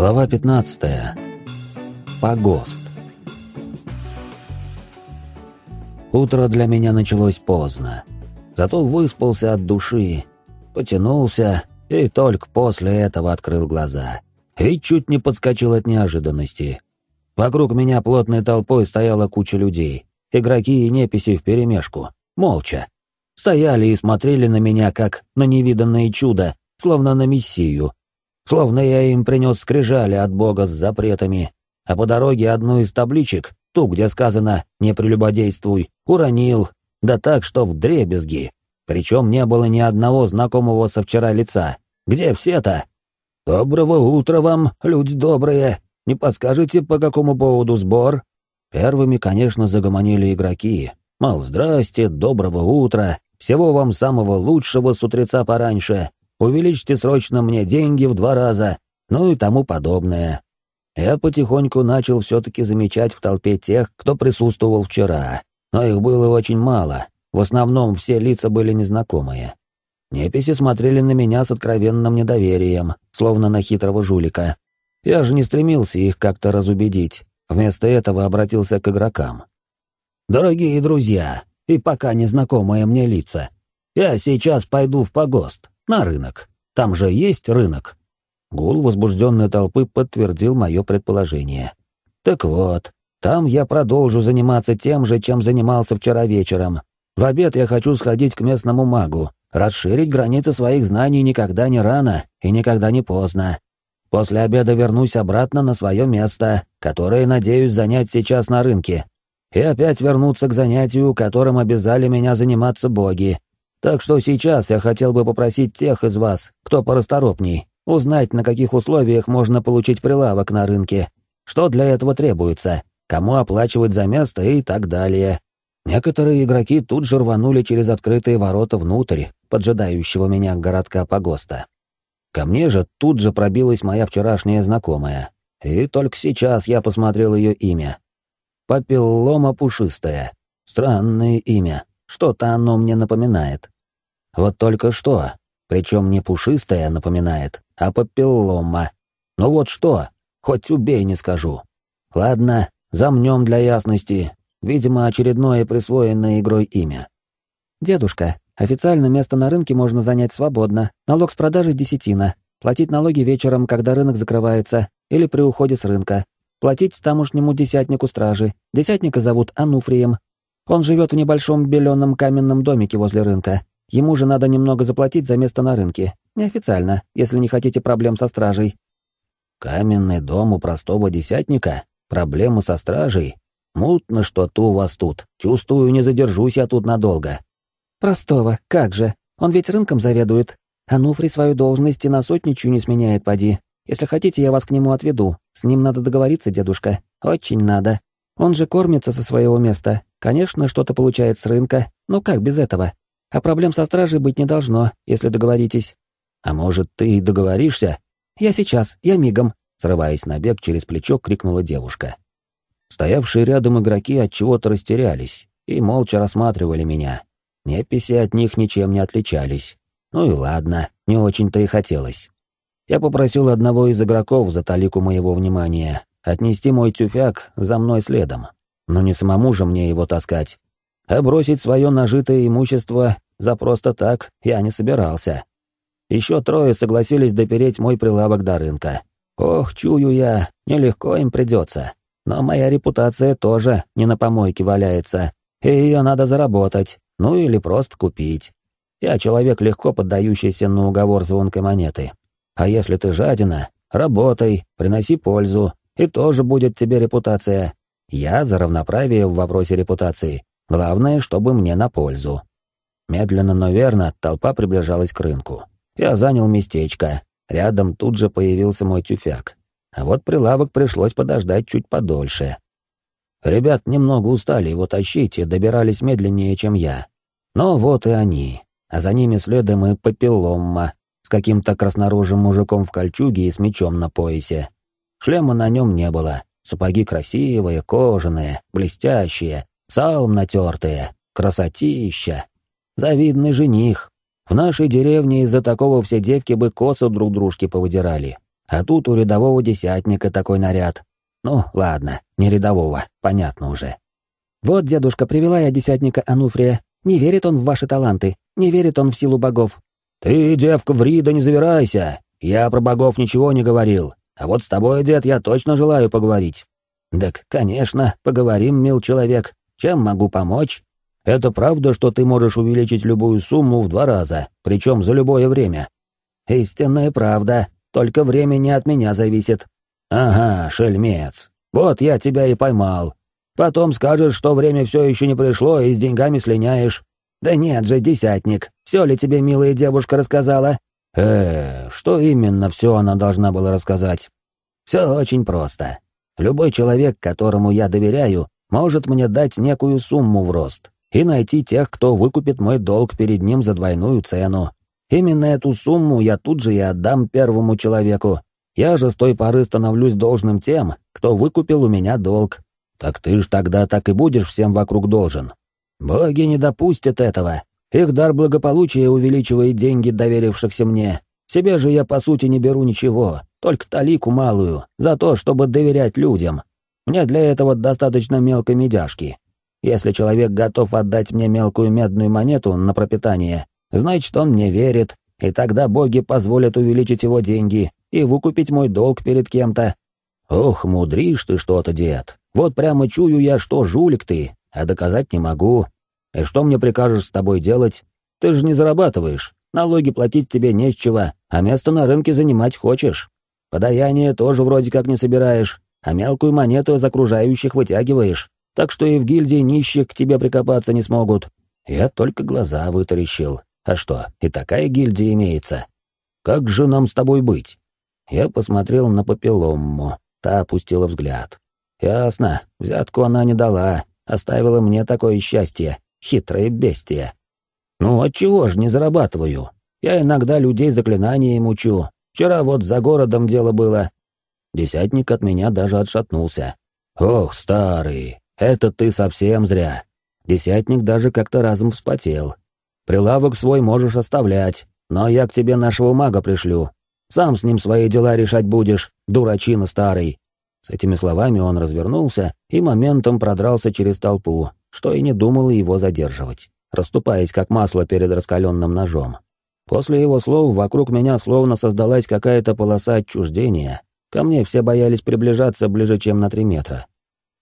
Глава 15. Погост. Утро для меня началось поздно. Зато выспался от души, потянулся и только после этого открыл глаза. И чуть не подскочил от неожиданности. Вокруг меня плотной толпой стояла куча людей, игроки и неписи вперемешку, молча. Стояли и смотрели на меня, как на невиданное чудо, словно на мессию, Словно я им принес скрижали от бога с запретами, а по дороге одну из табличек, ту, где сказано «не прелюбодействуй», уронил, да так, что в дребезги. Причем не было ни одного знакомого со вчера лица. Где все-то? «Доброго утра вам, люди добрые! Не подскажете, по какому поводу сбор?» Первыми, конечно, загомонили игроки. Мол, здрасте, доброго утра, всего вам самого лучшего с утреца пораньше, увеличьте срочно мне деньги в два раза, ну и тому подобное. Я потихоньку начал все-таки замечать в толпе тех, кто присутствовал вчера, но их было очень мало, в основном все лица были незнакомые. Неписи смотрели на меня с откровенным недоверием, словно на хитрого жулика. Я же не стремился их как-то разубедить, вместо этого обратился к игрокам. «Дорогие друзья, и пока незнакомые мне лица, я сейчас пойду в погост. На рынок. Там же есть рынок. Гул возбужденной толпы подтвердил мое предположение. Так вот, там я продолжу заниматься тем же, чем занимался вчера вечером. В обед я хочу сходить к местному магу. Расширить границы своих знаний никогда не рано и никогда не поздно. После обеда вернусь обратно на свое место, которое надеюсь занять сейчас на рынке. И опять вернуться к занятию, которым обязали меня заниматься боги, так что сейчас я хотел бы попросить тех из вас, кто порасторопней, узнать, на каких условиях можно получить прилавок на рынке, что для этого требуется, кому оплачивать за место и так далее. Некоторые игроки тут же рванули через открытые ворота внутрь, поджидающего меня городка Погоста. Ко мне же тут же пробилась моя вчерашняя знакомая, и только сейчас я посмотрел ее имя. Папиллома пушистая. Странное имя. Что-то оно мне напоминает. Вот только что. Причем не пушистое напоминает, а папиллома. Ну вот что, хоть убей не скажу. Ладно, замнем для ясности. Видимо, очередное присвоенное игрой имя. Дедушка, официально место на рынке можно занять свободно. Налог с продажи десятина. Платить налоги вечером, когда рынок закрывается, или при уходе с рынка. Платить тамошнему десятнику стражи. Десятника зовут Ануфрием, он живет в небольшом беленом каменном домике возле рынка. Ему же надо немного заплатить за место на рынке. Неофициально, если не хотите проблем со стражей. Каменный дом у простого десятника? Проблемы со стражей? Мутно что-то у вас тут. Чувствую, не задержусь я тут надолго. Простого, как же. Он ведь рынком заведует. Ануфрий свою должность и на сотничью не сменяет, поди. Если хотите, я вас к нему отведу. С ним надо договориться, дедушка. Очень надо. Он же кормится со своего места. Конечно, что-то получает с рынка, но как без этого? А проблем со стражей быть не должно, если договоритесь. А может, ты и договоришься? Я сейчас, я мигом, срываясь на бег через плечо, крикнула девушка. Стоявшие рядом игроки от чего-то растерялись и молча рассматривали меня. Неписи от них ничем не отличались. Ну и ладно, не очень-то и хотелось. Я попросил одного из игроков за талику моего внимания отнести мой тюфяк за мной следом. Но не самому же мне его таскать. А бросить свое нажитое имущество за просто так я не собирался. Еще трое согласились допереть мой прилавок до рынка. Ох, чую я, нелегко им придется. Но моя репутация тоже не на помойке валяется, и ее надо заработать, ну или просто купить. Я человек, легко поддающийся на уговор звонкой монеты. А если ты жадина, работай, приноси пользу, и тоже будет тебе репутация. Я за равноправие в вопросе репутации. Главное, чтобы мне на пользу. Медленно, но верно, толпа приближалась к рынку. Я занял местечко. Рядом тут же появился мой тюфяк. А вот прилавок пришлось подождать чуть подольше. Ребят немного устали его тащить и добирались медленнее, чем я. Но вот и они. А за ними следом и Папилломма с каким-то краснорожим мужиком в кольчуге и с мечом на поясе. Шлема на нем не было. Сапоги красивые, кожаные, блестящие, салом натертые, красотища. Завидный жених. В нашей деревне из-за такого все девки бы косы друг дружке повыдирали. А тут у рядового десятника такой наряд. Ну, ладно, не рядового, понятно уже. Вот, дедушка, привела я десятника Ануфрия. Не верит он в ваши таланты, не верит он в силу богов. Ты, девка, в Рида не завирайся. Я про богов ничего не говорил. А вот с тобой, дед, я точно желаю поговорить. Так, конечно, поговорим, мил человек. Чем могу помочь? Это правда, что ты можешь увеличить любую сумму в два раза, причем за любое время? Истинная правда, только время не от меня зависит. Ага, шельмец. Вот я тебя и поймал. Потом скажешь, что время все еще не пришло и с деньгами слиняешь. Да нет же, десятник, все ли тебе милая девушка рассказала? Э, что именно все она должна была рассказать? Все очень просто. Любой человек, которому я доверяю, может мне дать некую сумму в рост и найти тех, кто выкупит мой долг перед ним за двойную цену. Именно эту сумму я тут же и отдам первому человеку. Я же с той поры становлюсь должным тем, кто выкупил у меня долг. Так ты ж тогда так и будешь всем вокруг должен. Боги не допустят этого. Их дар благополучия увеличивает деньги доверившихся мне. Себе же я по сути не беру ничего, только талику малую, за то, чтобы доверять людям. Мне для этого достаточно мелкой медяшки. Если человек готов отдать мне мелкую медную монету на пропитание, значит, он мне верит, и тогда боги позволят увеличить его деньги и выкупить мой долг перед кем-то. Ох, мудришь ты что-то, дед. Вот прямо чую я, что жулик ты, а доказать не могу. И что мне прикажешь с тобой делать? Ты же не зарабатываешь, налоги платить тебе не с чего, а место на рынке занимать хочешь. Подаяние тоже вроде как не собираешь, а мелкую монету из окружающих вытягиваешь, так что и в гильдии нищих к тебе прикопаться не смогут. Я только глаза вытаращил. А что, и такая гильдия имеется? Как же нам с тобой быть? Я посмотрел на Папиломму, та опустила взгляд. Ясно, взятку она не дала, оставила мне такое счастье, хитрое бестие. Ну, отчего ж не зарабатываю? Я иногда людей заклинанием учу. Вчера вот за городом дело было. Десятник от меня даже отшатнулся. Ох, старый, это ты совсем зря. Десятник даже как-то разом вспотел. Прилавок свой можешь оставлять, но я к тебе нашего мага пришлю. Сам с ним свои дела решать будешь, дурачина старый. С этими словами он развернулся и моментом продрался через толпу, что и не думал его задерживать, расступаясь как масло перед раскаленным ножом. После его слов вокруг меня словно создалась какая-то полоса отчуждения. Ко мне все боялись приближаться ближе, чем на три метра.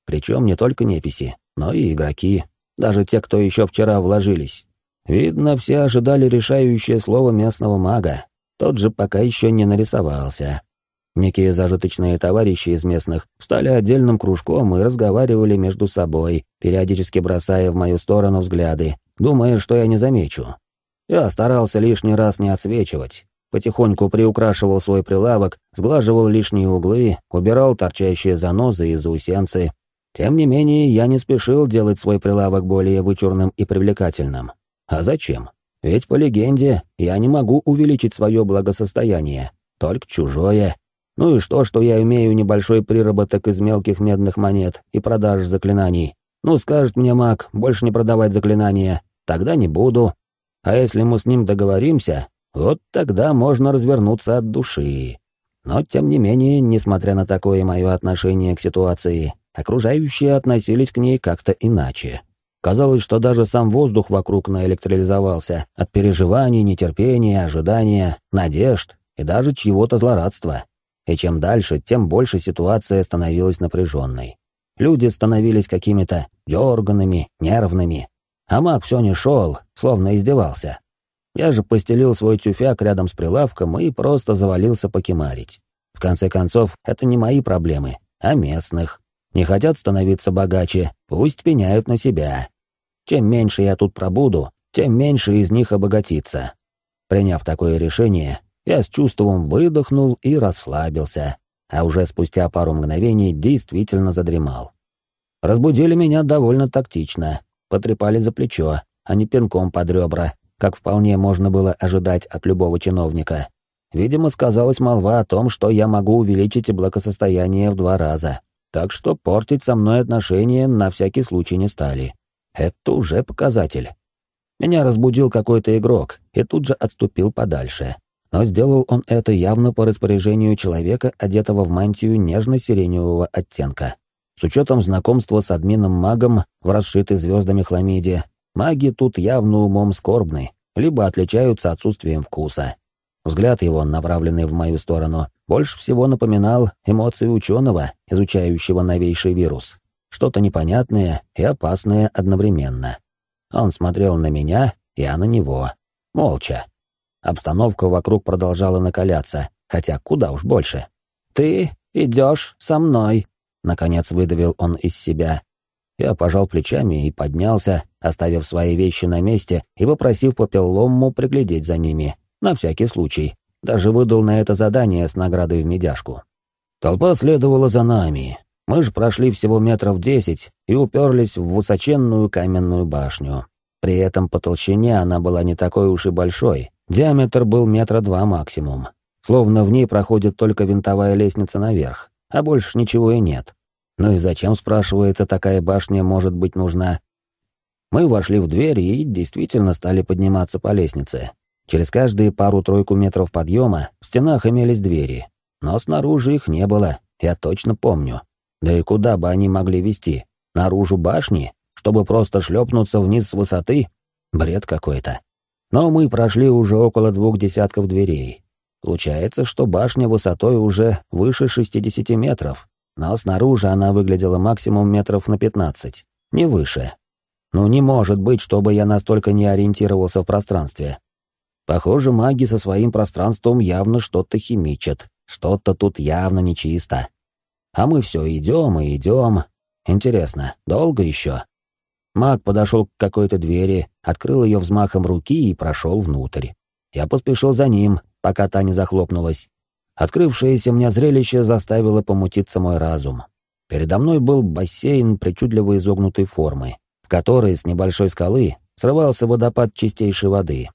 Причем не только неписи, но и игроки, даже те, кто еще вчера вложились. Видно, все ожидали решающее слово местного мага. Тот же пока еще не нарисовался. Некие зажиточные товарищи из местных стали отдельным кружком и разговаривали между собой, периодически бросая в мою сторону взгляды, думая, что я не замечу. Я старался лишний раз не отсвечивать, потихоньку приукрашивал свой прилавок, сглаживал лишние углы, убирал торчащие занозы и заусенцы, тем не менее, я не спешил делать свой прилавок более вычурным и привлекательным. А зачем? Ведь по легенде я не могу увеличить свое благосостояние, только чужое. Ну и что, что я имею небольшой приработок из мелких медных монет и продаж заклинаний? Ну, скажет мне маг, больше не продавать заклинания, тогда не буду. А если мы с ним договоримся, вот тогда можно развернуться от души. Но, тем не менее, несмотря на такое мое отношение к ситуации, окружающие относились к ней как-то иначе. Казалось, что даже сам воздух вокруг наэлектролизовался от переживаний, нетерпения, ожидания, надежд и даже чьего-то злорадства. И чем дальше, тем больше ситуация становилась напряженной. Люди становились какими-то дерганными, нервными. А маг все не шел, словно издевался. Я же постелил свой тюфяк рядом с прилавком и просто завалился покемарить. В конце концов, это не мои проблемы, а местных. Не хотят становиться богаче, пусть пеняют на себя. Чем меньше я тут пробуду, тем меньше из них обогатится. Приняв такое решение, я с чувством выдохнул и расслабился, а уже спустя пару мгновений действительно задремал. Разбудили меня довольно тактично, потрепали за плечо, а не пинком под ребра, как вполне можно было ожидать от любого чиновника. Видимо, сказалась молва о том, что я могу увеличить благосостояние в два раза так что портить со мной отношения на всякий случай не стали. Это уже показатель. Меня разбудил какой-то игрок и тут же отступил подальше. Но сделал он это явно по распоряжению человека, одетого в мантию нежно-сиреневого оттенка. С учетом знакомства с админом-магом в расшитой звездами хламиде, маги тут явно умом скорбны, либо отличаются отсутствием вкуса. Взгляд его, направленный в мою сторону, больше всего напоминал эмоции ученого, изучающего новейший вирус. Что-то непонятное и опасное одновременно. Он смотрел на меня, я на него. Молча. Обстановка вокруг продолжала накаляться, хотя куда уж больше. «Ты идешь со мной», — наконец выдавил он из себя. Я пожал плечами и поднялся, оставив свои вещи на месте и попросив Попеллому приглядеть за ними, на всякий случай. Даже выдал на это задание с наградой в медяшку. Толпа следовала за нами. Мы же прошли всего метров десять и уперлись в высоченную каменную башню. При этом по толщине она была не такой уж и большой, диаметр был метра два максимум. Словно в ней проходит только винтовая лестница наверх, а больше ничего и нет. Ну и зачем, спрашивается, такая башня может быть нужна? Мы вошли в дверь и действительно стали подниматься по лестнице. Через каждые пару-тройку метров подъема в стенах имелись двери, но снаружи их не было, я точно помню. Да и куда бы они могли вести? Наружу башни? Чтобы просто шлепнуться вниз с высоты? Бред какой-то. Но мы прошли уже около двух десятков дверей. Получается, что башня высотой уже выше 60 метров, но снаружи она выглядела максимум метров на пятнадцать, не выше. Ну не может быть, чтобы я настолько не ориентировался в пространстве. Похоже, маги со своим пространством явно что-то химичат, что-то тут явно нечисто. А мы все идем и идем. Интересно, долго еще? Маг подошел к какой-то двери, открыл ее взмахом руки и прошел внутрь. Я поспешил за ним, пока та не захлопнулась. Открывшееся мне зрелище заставило помутиться мой разум. Передо мной был бассейн причудливо изогнутой формы, в которой с небольшой скалы срывался водопад чистейшей воды.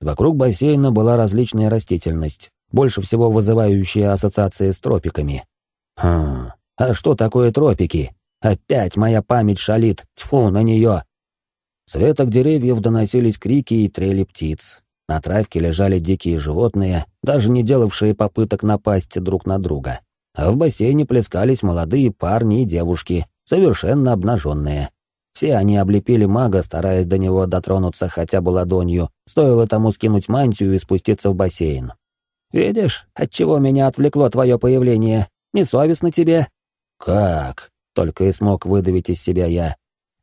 Вокруг бассейна была различная растительность, больше всего вызывающая ассоциации с тропиками. Хм, а что такое тропики? Опять моя память шалит, тьфу на нее. С веток деревьев доносились крики и трели птиц, на травке лежали дикие животные, даже не делавшие попыток напасть друг на друга. А в бассейне плескались молодые парни и девушки, совершенно обнаженные. Все они облепили мага, стараясь до него дотронуться хотя бы ладонью, стоило тому скинуть мантию и спуститься в бассейн. «Видишь, от чего меня отвлекло твое появление? Несовестно тебе?» «Как?» — только и смог выдавить из себя я.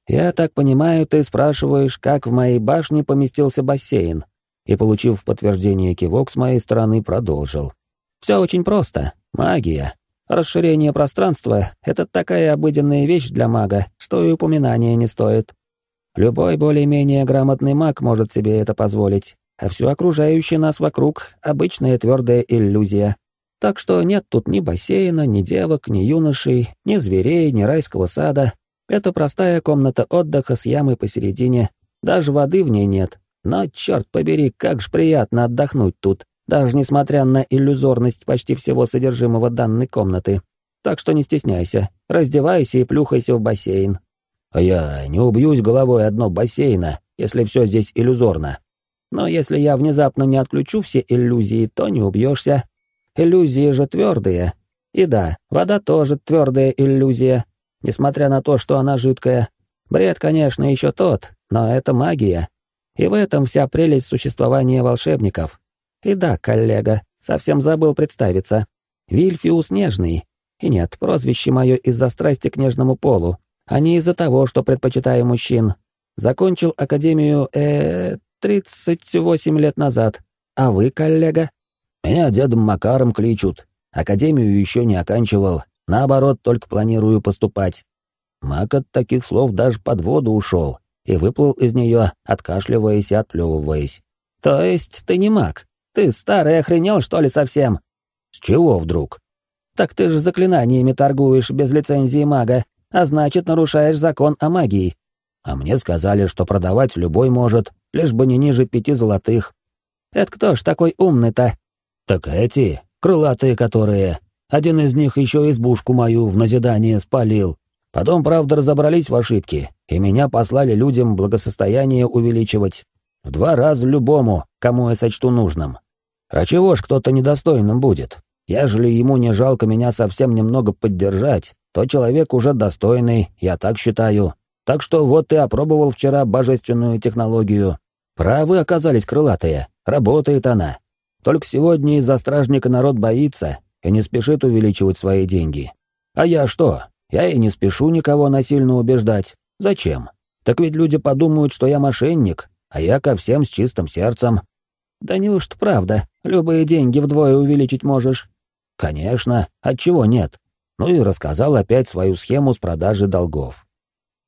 «Я так понимаю, ты спрашиваешь, как в моей башне поместился бассейн?» и, получив подтверждение кивок с моей стороны, продолжил. «Все очень просто. Магия. Расширение пространства — это такая обыденная вещь для мага, что и упоминания не стоит. Любой более-менее грамотный маг может себе это позволить, а все окружающее нас вокруг — обычная твердая иллюзия. Так что нет тут ни бассейна, ни девок, ни юношей, ни зверей, ни райского сада. Это простая комната отдыха с ямой посередине, даже воды в ней нет, но, черт побери, как же приятно отдохнуть тут, даже несмотря на иллюзорность почти всего содержимого данной комнаты. Так что не стесняйся, раздевайся и плюхайся в бассейн. А я не убьюсь головой одно бассейна, если все здесь иллюзорно. Но если я внезапно не отключу все иллюзии, то не убьешься. Иллюзии же твердые. И да, вода тоже твердая иллюзия, несмотря на то, что она жидкая. Бред, конечно, еще тот, но это магия, и в этом вся прелесть существования волшебников. И да, коллега, совсем забыл представиться. Вильфиус Нежный. И нет, прозвище мое из-за страсти к нежному полу, а не из-за того, что предпочитаю мужчин. Закончил академию, э, 38 лет назад. А вы, коллега? Меня дедом Макаром кличут. Академию еще не оканчивал. Наоборот, только планирую поступать. Мак от таких слов даже под воду ушел и выплыл из нее, откашливаясь и отплевываясь. «То есть ты не маг? Ты старый охренел, что ли, совсем?» «С чего вдруг?» «Так ты же заклинаниями торгуешь без лицензии мага, а значит, нарушаешь закон о магии». «А мне сказали, что продавать любой может, лишь бы не ниже пяти золотых». «Это кто ж такой умный-то?» «Так эти, крылатые которые. Один из них еще избушку мою в назидание спалил. Потом, правда, разобрались в ошибке, и меня послали людям благосостояние увеличивать. В два раза любому, кому я сочту нужным. А чего ж кто-то недостойным будет? Ежели ему не жалко меня совсем немного поддержать, то человек уже достойный, я так считаю. Так что вот ты опробовал вчера божественную технологию. Правы оказались крылатые, работает она. Только сегодня из-за стражника народ боится и не спешит увеличивать свои деньги. А я что? Я и не спешу никого насильно убеждать. Зачем? Так ведь люди подумают, что я мошенник, а я ко всем с чистым сердцем. Да неужто правда? Любые деньги вдвое увеличить можешь? Конечно, отчего нет? Ну и рассказал опять свою схему с продажи долгов.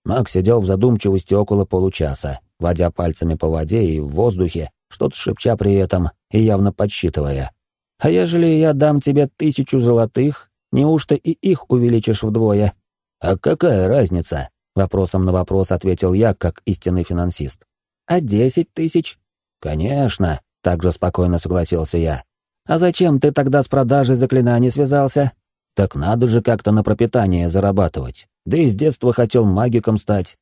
Мак сидел в задумчивости около получаса, водя пальцами по воде и в воздухе, что-то шепча при этом и явно подсчитывая. «А ежели я дам тебе тысячу золотых, неужто и их увеличишь вдвое?» «А какая разница?» — вопросом на вопрос ответил я, как истинный финансист. «А десять тысяч?» «Конечно», — также спокойно согласился я. «А зачем ты тогда с продажей заклинаний связался?» «Так надо же как-то на пропитание зарабатывать. Да и с детства хотел магиком стать».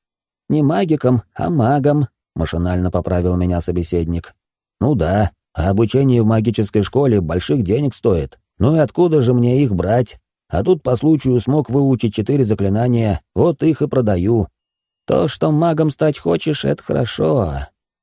«Не магиком, а магом», — машинально поправил меня собеседник. «Ну да, а обучение в магической школе больших денег стоит. Ну и откуда же мне их брать? А тут по случаю смог выучить четыре заклинания, вот их и продаю». «То, что магом стать хочешь, это хорошо.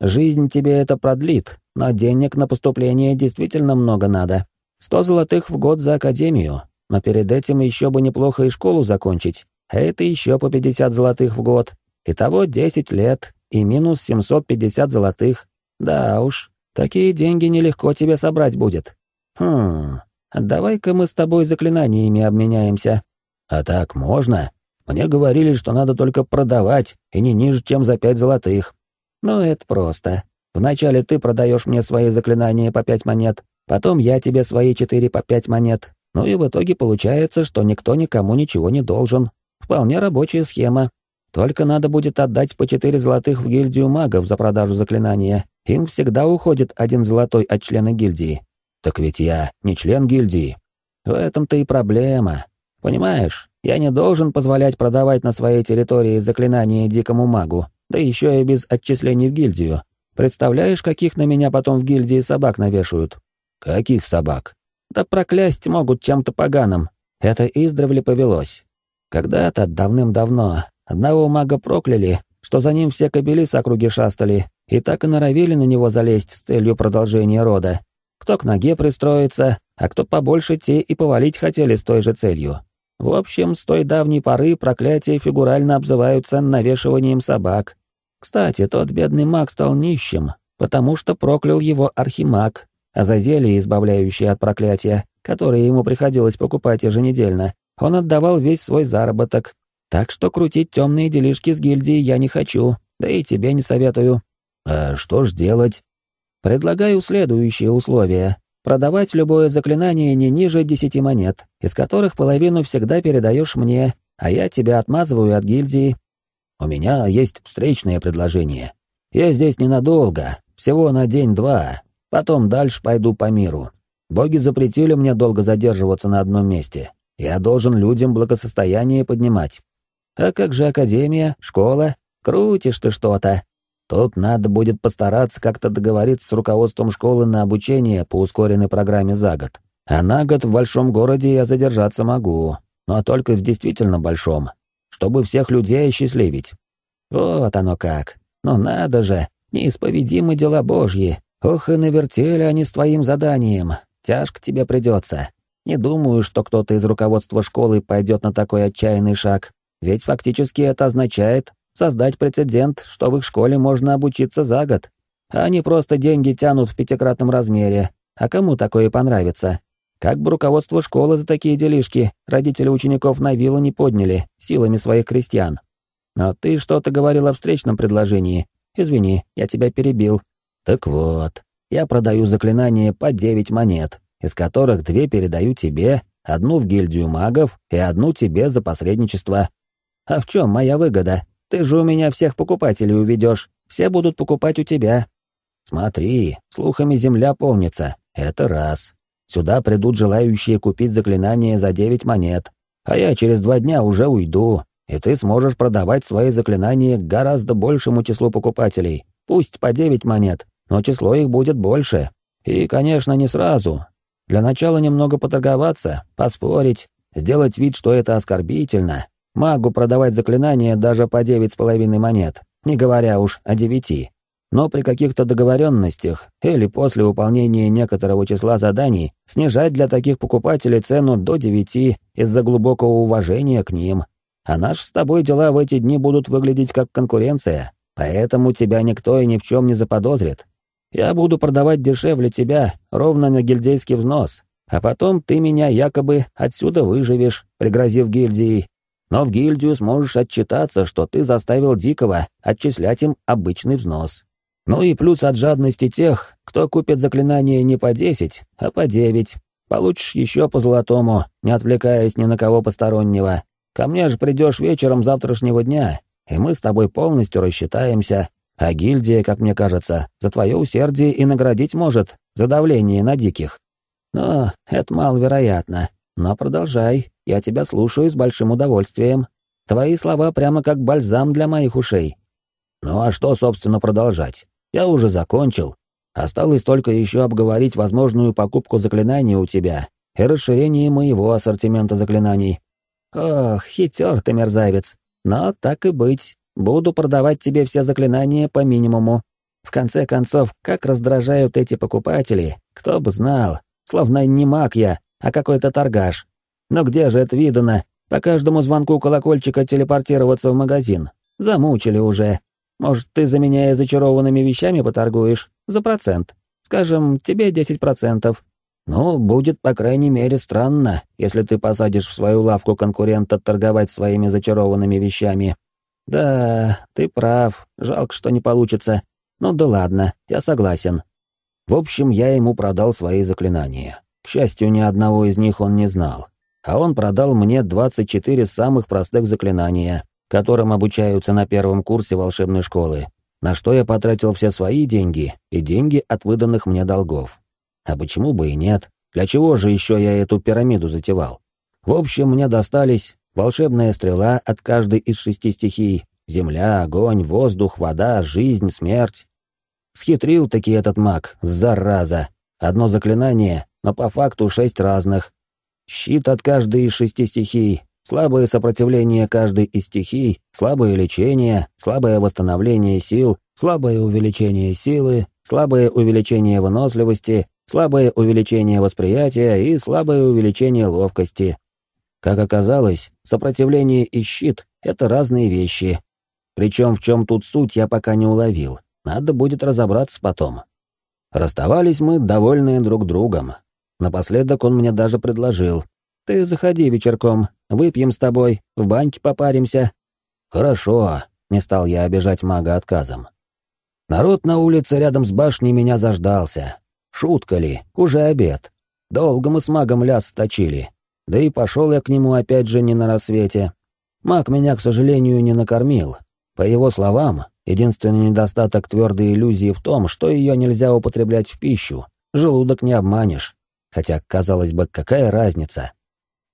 Жизнь тебе это продлит, но денег на поступление действительно много надо. Сто золотых в год за академию, но перед этим еще бы неплохо и школу закончить, а это еще по пятьдесят золотых в год. Итого десять лет и минус семьсот пятьдесят золотых. Да уж, такие деньги нелегко тебе собрать будет. Хм, давай-ка мы с тобой заклинаниями обменяемся. А так можно? Мне говорили, что надо только продавать, и не ниже, чем за пять золотых. Ну, это просто. Вначале ты продаешь мне свои заклинания по пять монет, потом я тебе свои четыре по пять монет. Ну и в итоге получается, что никто никому ничего не должен. Вполне рабочая схема. Только надо будет отдать по четыре золотых в гильдию магов за продажу заклинания. Им всегда уходит один золотой от члена гильдии. Так ведь я не член гильдии. В этом-то и проблема. Понимаешь, я не должен позволять продавать на своей территории заклинания дикому магу, да еще и без отчислений в гильдию. Представляешь, каких на меня потом в гильдии собак навешают? Каких собак? Да проклясть могут чем-то поганым. Это издревле повелось. Когда-то, давным-давно, одного мага прокляли, что за ним все кобели с округи шастали, и так и норовили на него залезть с целью продолжения рода. Кто к ноге пристроится, а кто побольше те и повалить хотели с той же целью. В общем, с той давней поры проклятия фигурально обзываются навешиванием собак. Кстати, тот бедный маг стал нищим, потому что проклял его архимаг, а за зелье, избавляющее от проклятия, которое ему приходилось покупать еженедельно, он отдавал весь свой заработок. Так что крутить темные делишки с гильдией я не хочу, да и тебе не советую. А что ж делать? Предлагаю следующие условия. Продавать любое заклинание не ниже десяти монет, из которых половину всегда передаешь мне, а я тебя отмазываю от гильдии. У меня есть встречное предложение. Я здесь ненадолго, всего на день-два, потом дальше пойду по миру. Боги запретили мне долго задерживаться на одном месте. Я должен людям благосостояние поднимать. А как же академия, школа? Крутишь ты что-то. Тут надо будет постараться как-то договориться с руководством школы на обучение по ускоренной программе за год. А на год в большом городе я задержаться могу, но только в действительно большом, чтобы всех людей осчастливить. Вот оно как. Ну надо же, неисповедимы дела божьи. Ох и навертели они с твоим заданием. Тяжко тебе придется. Не думаю, что кто-то из руководства школы пойдет на такой отчаянный шаг, ведь фактически это означает, создать прецедент, что в их школе можно обучиться за год. А они просто деньги тянут в пятикратном размере. А кому такое понравится? Как бы руководство школы за такие делишки родители учеников на виллу не подняли силами своих крестьян. Но ты что-то говорил о встречном предложении. Извини, я тебя перебил. Так вот, я продаю заклинания по девять монет, из которых две передаю тебе, одну в гильдию магов и одну тебе за посредничество. А в чем моя выгода? Ты же у меня всех покупателей уведешь, все будут покупать у тебя. Смотри, слухами земля полнится, это раз. Сюда придут желающие купить заклинание за девять монет, а я через два дня уже уйду, и ты сможешь продавать свои заклинания гораздо большему числу покупателей, пусть по девять монет, но число их будет больше. И, конечно, не сразу. Для начала немного поторговаться, поспорить, сделать вид, что это оскорбительно. Магу продавать заклинания даже по девять с половиной монет, не говоря уж о девяти. Но при каких-то договоренностях или после выполнения некоторого числа заданий снижать для таких покупателей цену до девяти из-за глубокого уважения к ним. А наши с тобой дела в эти дни будут выглядеть как конкуренция, поэтому тебя никто и ни в чем не заподозрит. Я буду продавать дешевле тебя, ровно на гильдейский взнос, а потом ты меня якобы отсюда выживешь, пригрозив гильдии. Но в гильдию сможешь отчитаться, что ты заставил Дикого отчислять им обычный взнос. Ну и плюс от жадности тех, кто купит заклинание не по десять, а по девять. Получишь еще по золотому, не отвлекаясь ни на кого постороннего. Ко мне же придешь вечером завтрашнего дня, и мы с тобой полностью рассчитаемся, а гильдия, как мне кажется, за твое усердие и наградить может за давление на диких. Но это маловероятно. Но продолжай, я тебя слушаю с большим удовольствием. Твои слова прямо как бальзам для моих ушей. Ну а что, собственно, продолжать? Я уже закончил. Осталось только еще обговорить возможную покупку заклинаний у тебя и расширение моего ассортимента заклинаний. Ох, хитер ты, мерзавец. Но так и быть, Буду продавать тебе все заклинания по минимуму. В конце концов, как раздражают эти покупатели, кто бы знал. Словно не маг я, а какой-то торгаш. Но где же это видано? По каждому звонку колокольчика телепортироваться в магазин. Замучили уже. Может, ты за меня и зачарованными вещами поторгуешь? За процент. Скажем, тебе 10%. Ну, будет, по крайней мере, странно, если ты посадишь в свою лавку конкурента торговать своими зачарованными вещами. «Да, ты прав, жалко, что не получится. Ну да ладно, я согласен». В общем, я ему продал свои заклинания. К счастью, ни одного из них он не знал. А он продал мне 24 самых простых заклинания, которым обучаются на первом курсе волшебной школы, на что я потратил все свои деньги и деньги от выданных мне долгов. А почему бы и нет? Для чего же еще я эту пирамиду затевал? В общем, мне достались волшебная стрела от каждой из шести стихий, земля, огонь, воздух, вода, жизнь, смерть. Схитрил таки этот маг, зараза. Одно заклинание, но по факту шесть разных. Щит от каждой из шести стихий, слабое сопротивление каждой из стихий, слабое лечение, слабое восстановление сил, слабое увеличение силы, слабое увеличение выносливости, слабое увеличение восприятия и слабое увеличение ловкости, как оказалось, сопротивление и щит — это разные вещи. Причем в чем тут суть, я пока не уловил. Надо будет разобраться потом. Расставались мы, довольные друг другом. Напоследок он мне даже предложил. «Ты заходи вечерком, выпьем с тобой, в баньке попаримся». «Хорошо», — не стал я обижать мага отказом. Народ на улице рядом с башней меня заждался. Шутка ли, уже обед. Долго мы с магом ляс точили, да и пошел я к нему опять же не на рассвете. Маг меня, к сожалению, не накормил. По его словам, единственный недостаток твердой иллюзии в том, что ее нельзя употреблять в пищу. Желудок не обманешь. Хотя, казалось бы, какая разница?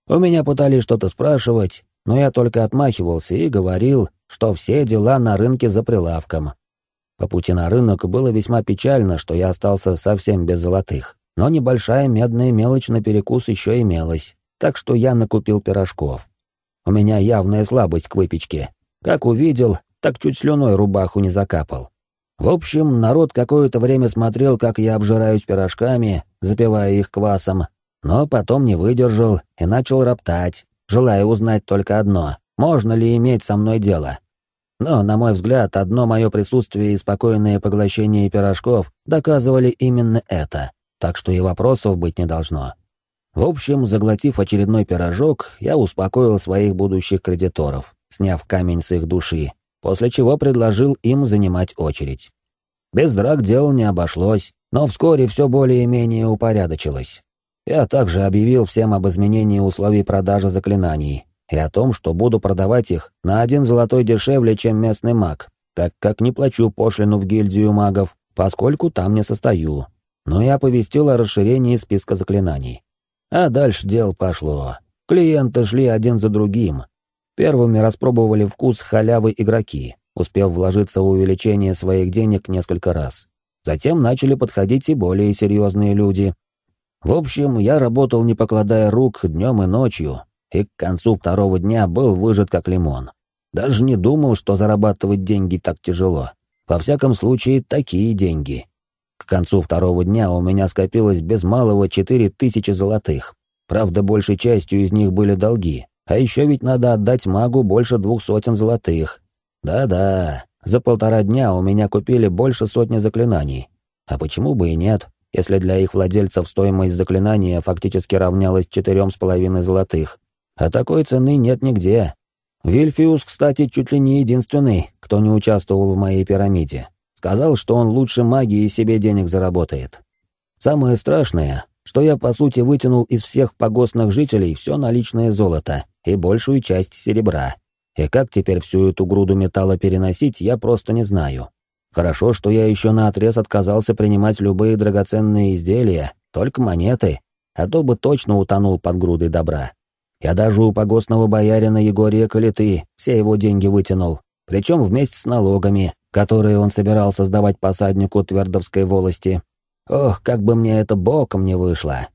У меня пытались что-то спрашивать, но я только отмахивался и говорил, что все дела на рынке за прилавком. По пути на рынок было весьма печально, что я остался совсем без золотых. Но небольшая медная мелочь на перекус еще имелась так что я накупил пирожков. У меня явная слабость к выпечке. Как увидел, так чуть слюной рубаху не закапал. В общем, народ какое-то время смотрел, как я обжираюсь пирожками, запивая их квасом, но потом не выдержал и начал роптать, желая узнать только одно — можно ли иметь со мной дело. Но, на мой взгляд, одно мое присутствие и спокойное поглощение пирожков доказывали именно это, так что и вопросов быть не должно. В общем, заглотив очередной пирожок, я успокоил своих будущих кредиторов, сняв камень с их души, после чего предложил им занимать очередь. Без драк дело не обошлось, но вскоре все более-менее упорядочилось. Я также объявил всем об изменении условий продажи заклинаний и о том, что буду продавать их на один золотой дешевле, чем местный маг, так как не плачу пошлину в гильдию магов, поскольку там не состою. Но я оповестил о расширении списка заклинаний. А дальше дело пошло. Клиенты шли один за другим. Первыми распробовали вкус халявы игроки, успев вложиться в увеличение своих денег несколько раз. Затем начали подходить и более серьезные люди. В общем, я работал не покладая рук днем и ночью, и к концу второго дня был выжат как лимон. Даже не думал, что зарабатывать деньги так тяжело. Во всяком случае, такие деньги. К концу второго дня у меня скопилось без малого четыре тысячи золотых. Правда, большей частью из них были долги. А еще ведь надо отдать магу больше двух сотен золотых. Да-да, за полтора дня у меня купили больше сотни заклинаний. А почему бы и нет, если для их владельцев стоимость заклинания фактически равнялась четырем с половиной золотых. А такой цены нет нигде. Вильфиус, кстати, чуть ли не единственный, кто не участвовал в моей пирамиде. Сказал, что он лучше магии себе денег заработает. Самое страшное, что я, по сути, вытянул из всех погостных жителей все наличное золото и большую часть серебра. И как теперь всю эту груду металла переносить, я просто не знаю. Хорошо, что я еще наотрез отказался принимать любые драгоценные изделия, только монеты, а то бы точно утонул под грудой добра. Я даже у погостного боярина Егория Калиты все его деньги вытянул, причем вместе с налогами, которые он собирался сдавать посаднику Твердовской волости, Ох, как бы мне это боком не вышло.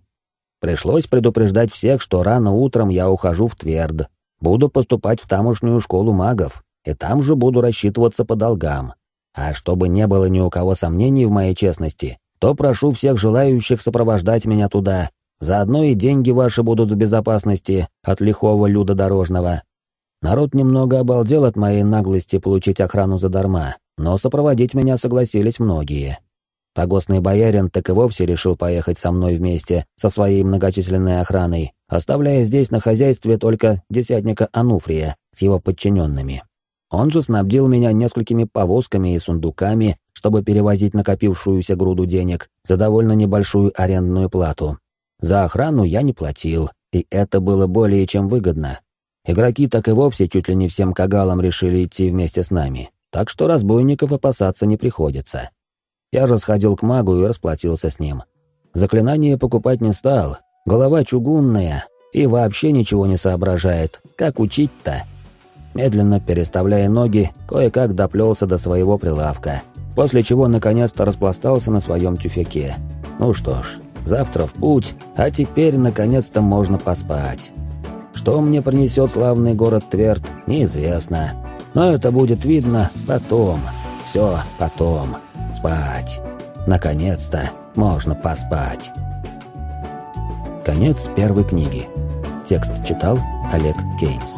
Пришлось предупреждать всех, что рано утром я ухожу в Тверд. Буду поступать в тамошнюю школу магов, и там же буду рассчитываться по долгам. А чтобы не было ни у кого сомнений в моей честности, то прошу всех желающих сопровождать меня туда. Заодно и деньги ваши будут в безопасности от лихого люда дорожного. Народ немного обалдел от моей наглости получить охрану задарма, но сопроводить меня согласились многие. Погостный боярин так и вовсе решил поехать со мной вместе со своей многочисленной охраной, оставляя здесь на хозяйстве только десятника Ануфрия с его подчиненными. Он же снабдил меня несколькими повозками и сундуками, чтобы перевозить накопившуюся груду денег за довольно небольшую арендную плату. За охрану я не платил, и это было более чем выгодно. Игроки так и вовсе чуть ли не всем кагалам решили идти вместе с нами, так что разбойников опасаться не приходится. Я же сходил к магу и расплатился с ним. Заклинание покупать не стал, голова чугунная и вообще ничего не соображает. Как учить-то? Медленно переставляя ноги, кое-как доплелся до своего прилавка, после чего наконец-то распластался на своем тюфяке. Ну что ж, завтра в путь, а теперь наконец-то можно поспать. Что мне принесет славный город Тверд, неизвестно. Но это будет видно потом. Все потом. Спать. Наконец-то можно поспать. Конец первой книги. Текст читал Олег Кейнс.